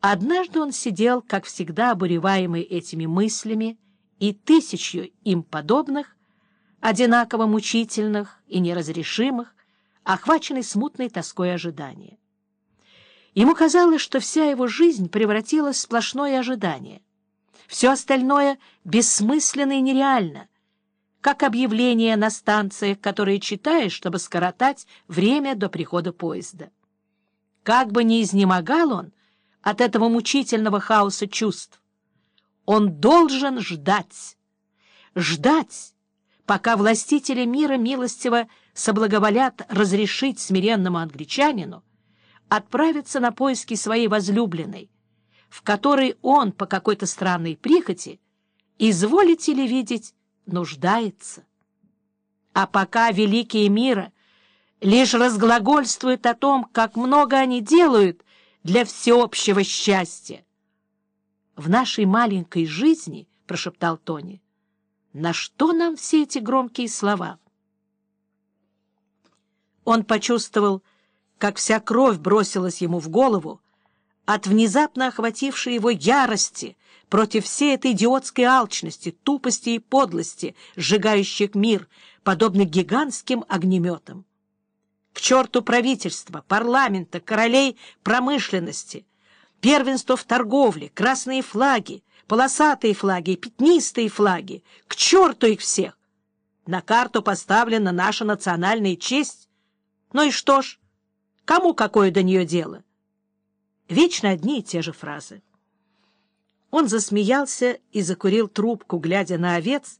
Однажды он сидел, как всегда, обуреваемый этими мыслями и тысячью им подобных, одинаково мучительных и неразрешимых, охваченный смутной тоской ожидания. Ему казалось, что вся его жизнь превратилась в сплошное ожидание. Все остальное бессмысленно и нереально, как объявления на станциях, которые читаешь, чтобы скоротать время до прихода поезда. Как бы ни изнемогал он от этого мучительного хаоса чувств, он должен ждать, ждать, пока властители мира милостиво соблаговолят разрешить смиренному англичанину отправиться на поиски своей возлюбленной, в которой он по какой-то странной прихоти, изволите ли видеть, нуждается. А пока великие мира лишь разглагольствуют о том, как много они делают для всеобщего счастья. «В нашей маленькой жизни, — прошептал Тони, — на что нам все эти громкие слова?» Он почувствовал, как вся кровь бросилась ему в голову от внезапно охватившей его ярости против всей этой идиотской алчности, тупости и подлости, сжигающих мир, подобно гигантским огнеметам. К черту правительства, парламента, королей промышленности, первенство в торговле, красные флаги, полосатые флаги пятнистые флаги. К черту их всех! На карту поставлена наша национальная честь. Ну и что ж, Кому какое до нее дело? Вечно одни и те же фразы. Он засмеялся и закурил трубку, глядя на овец,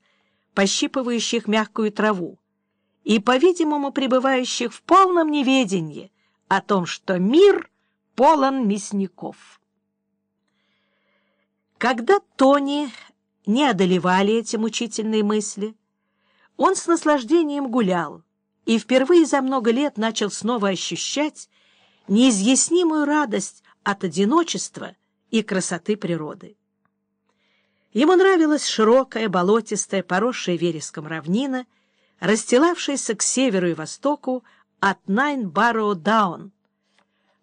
пощипывающих мягкую траву, и, по-видимому, пребывающих в полном неведении о том, что мир полон мясников. Когда Тони не одолевали эти мучительные мысли, он с наслаждением гулял, и впервые за много лет начал снова ощущать неизъяснимую радость от одиночества и красоты природы. Ему нравилась широкая, болотистая, поросшая вереском равнина, расстилавшаяся к северу и востоку от Найн-Барроу-Даун,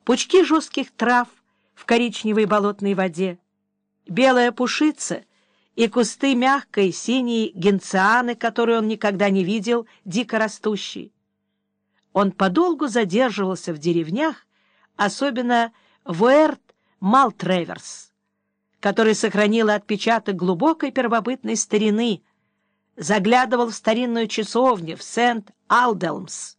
пучки жестких трав в коричневой болотной воде, белая пушица и кусты мягкой синей генцианы, которую он никогда не видел, дико растущей. Он подолгу задерживался в деревнях, особенно в Уэрт-Малтреверс, который сохранил отпечаток глубокой первобытной старины, заглядывал в старинную часовню в Сент-Алделмс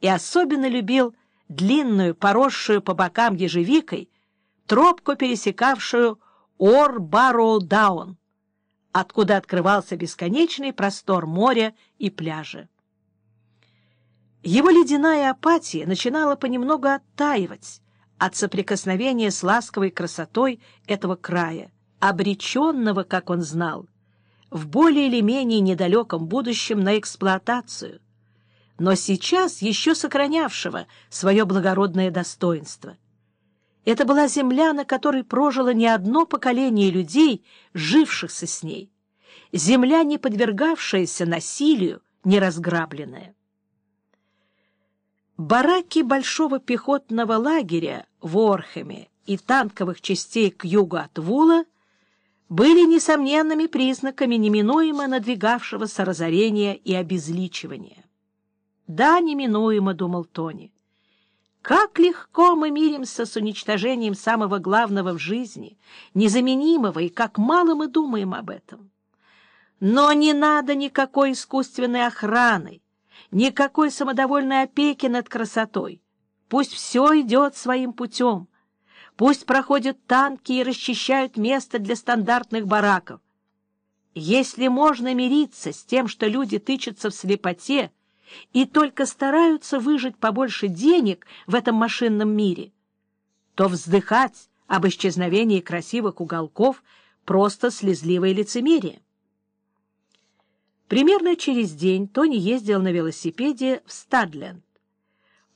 и особенно любил длинную, поросшую по бокам ежевикой, тропку, пересекавшую Ор-Барроу-Даун, откуда открывался бесконечный простор моря и пляжа. Его ледяная апатия начинала понемногу оттаивать от соприкосновения с ласковой красотой этого края, обреченного, как он знал, в более или менее недалеком будущем на эксплуатацию, но сейчас еще сохранявшего свое благородное достоинство. Это была земля, на которой прожило не одно поколение людей, жившихся с ней, земля, не подвергавшаяся насилию, не разграбленная. Бараки большого пехотного лагеря в Орхеме и танковых частей к югу от Вула были несомненными признаками неминуемо надвигавшегося разорения и обезличивания. «Да, неминуемо», — думал Тони. «Как легко мы миримся с уничтожением самого главного в жизни, незаменимого, и как мало мы думаем об этом. Но не надо никакой искусственной охраны, никакой самодовольной опеки над красотой. Пусть все идет своим путем. Пусть проходят танки и расчищают место для стандартных бараков. Если можно мириться с тем, что люди тычутся в слепоте и только стараются выжить побольше денег в этом машинном мире, то вздыхать об исчезновении красивых уголков просто слезливое лицемерие. Примерно через день Тони ездил на велосипеде в Стадленд.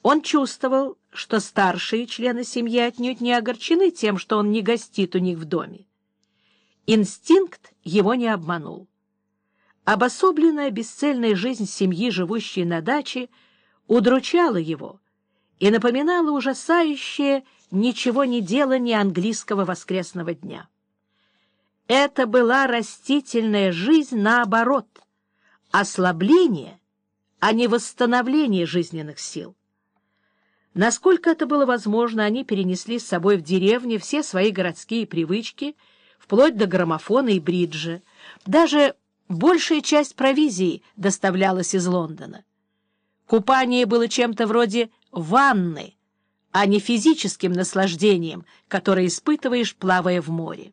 Он чувствовал, что старшие члены семьи отнюдь не огорчены тем, что он не гостит у них в доме. Инстинкт его не обманул. Обособленная бесцельная жизнь семьи, живущей на даче, удручала его и напоминала ужасающее ничего не делания английского воскресного дня. Это была растительная жизнь наоборот, ослабление, а не восстановление жизненных сил. Насколько это было возможно, они перенесли с собой в деревне все свои городские привычки, вплоть до граммофона и бриджа. Даже большая часть провизии доставлялась из Лондона. Купание было чем-то вроде ванны, а не физическим наслаждением, которое испытываешь, плавая в море.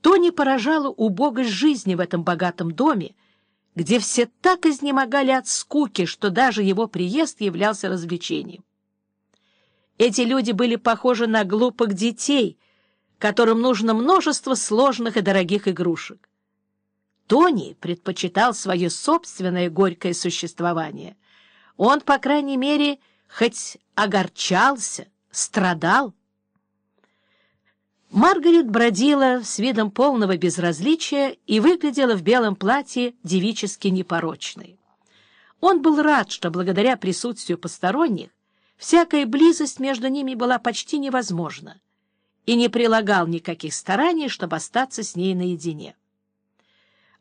Тони поражала убогость жизни в этом богатом доме, где все так изнемогали от скуки, что даже его приезд являлся развлечением. Эти люди были похожи на глупых детей, которым нужно множество сложных и дорогих игрушек. Тони предпочитал свое собственное горькое существование. Он, по крайней мере, хоть огорчался, страдал. Маргарет бродила с видом полного безразличия и выглядела в белом платье девически непорочной. Он был рад, что благодаря присутствию посторонних всякая близость между ними была почти невозможна, и не прилагал никаких стараний, чтобы остаться с ней наедине.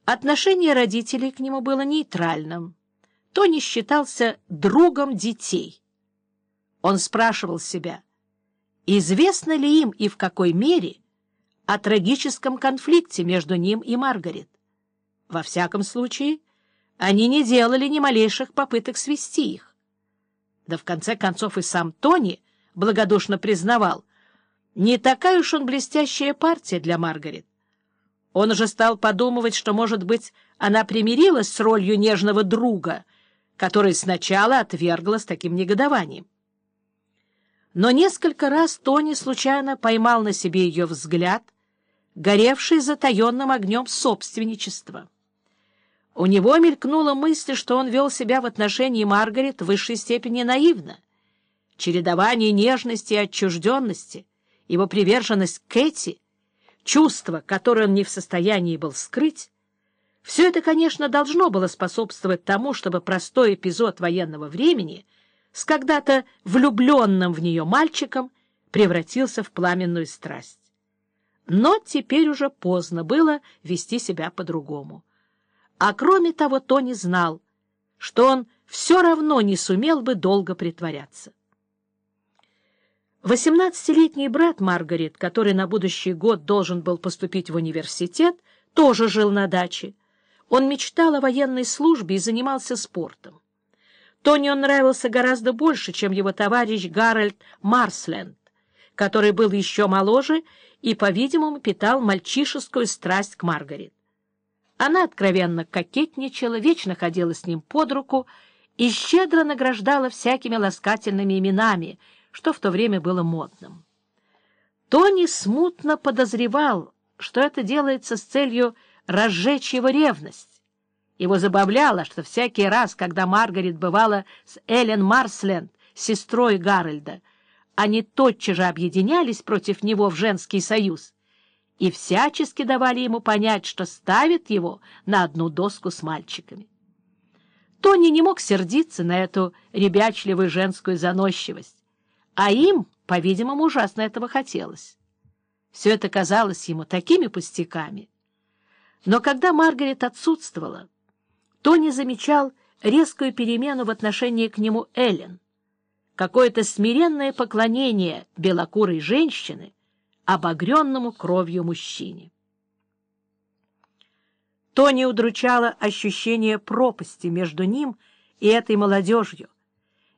Отношение родителей к нему было нейтральным. Тони считался другом детей. Он спрашивал себя, известно ли им и в какой мере о трагическом конфликте между ним и Маргарет. Во всяком случае, они не делали ни малейших попыток свести их. Да в конце концов и сам Тони благодушно признавал, не такая уж он блестящая партия для Маргарет. Он уже стал подумывать, что, может быть, она примирилась с ролью нежного друга, который сначала отвергла с таким негодованием. Но несколько раз Тони случайно поймал на себе ее взгляд, горевший затаенным огнем собственничества. У него мелькнула мысль, что он вел себя в отношении Маргарет в высшей степени наивно. Чередование нежности и отчужденности, его приверженность Кэти — чувство, которое он не в состоянии был скрыть, все это, конечно, должно было способствовать тому, чтобы простой эпизод военного времени с когда-то влюбленным в нее мальчиком превратился в пламенную страсть. Но теперь уже поздно было вести себя по-другому. А кроме того, Тони знал, что он все равно не сумел бы долго притворяться. Восемнадцатилетний брат Маргарет, который на будущий год должен был поступить в университет, тоже жил на даче. Он мечтал о военной службе и занимался спортом. Тони он нравился гораздо больше, чем его товарищ Гарольд Марсленд, который был еще моложе и, по-видимому, питал мальчишескую страсть к Маргарет. Она откровенно кокетничала, вечно ходила с ним под руку и щедро награждала всякими ласкательными именами — что в то время было модным. Тони смутно подозревал, что это делается с целью разжечь его ревность. Его забавляло, что всякий раз, когда Маргарет бывала с Эллен Марсленд, сестрой Гарольда, они тотчас же объединялись против него в женский союз и всячески давали ему понять, что ставят его на одну доску с мальчиками. Тони не мог сердиться на эту ребячливую женскую заносчивость а им, по-видимому, ужасно этого хотелось. Все это казалось ему такими пустяками. Но когда Маргарет отсутствовала, Тони замечал резкую перемену в отношении к нему Эллен, какое-то смиренное поклонение белокурой женщины обогренному кровью мужчине. Тони удручало ощущение пропасти между ним и этой молодежью,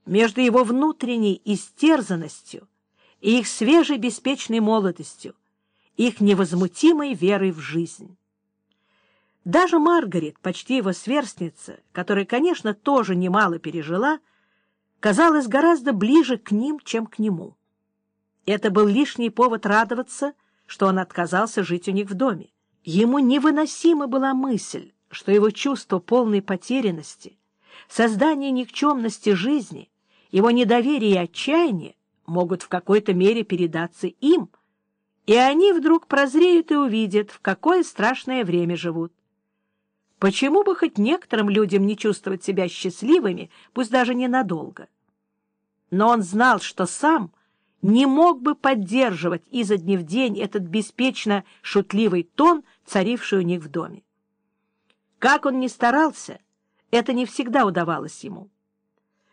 между его внутренней истерзанностью и их свежей беспечной молодостью, их невозмутимой верой в жизнь. Даже Маргарет, почти его сверстница, которая, конечно, тоже немало пережила, казалась гораздо ближе к ним, чем к нему. Это был лишний повод радоваться, что он отказался жить у них в доме. Ему невыносима была мысль, что его чувство полной потерянности, создание никчемности жизни его недоверие и отчаяние могут в какой-то мере передаться им, и они вдруг прозреют и увидят, в какое страшное время живут. Почему бы хоть некоторым людям не чувствовать себя счастливыми, пусть даже ненадолго? Но он знал, что сам не мог бы поддерживать изо дня в день этот беспечно шутливый тон, царивший у них в доме. Как он ни старался, это не всегда удавалось ему.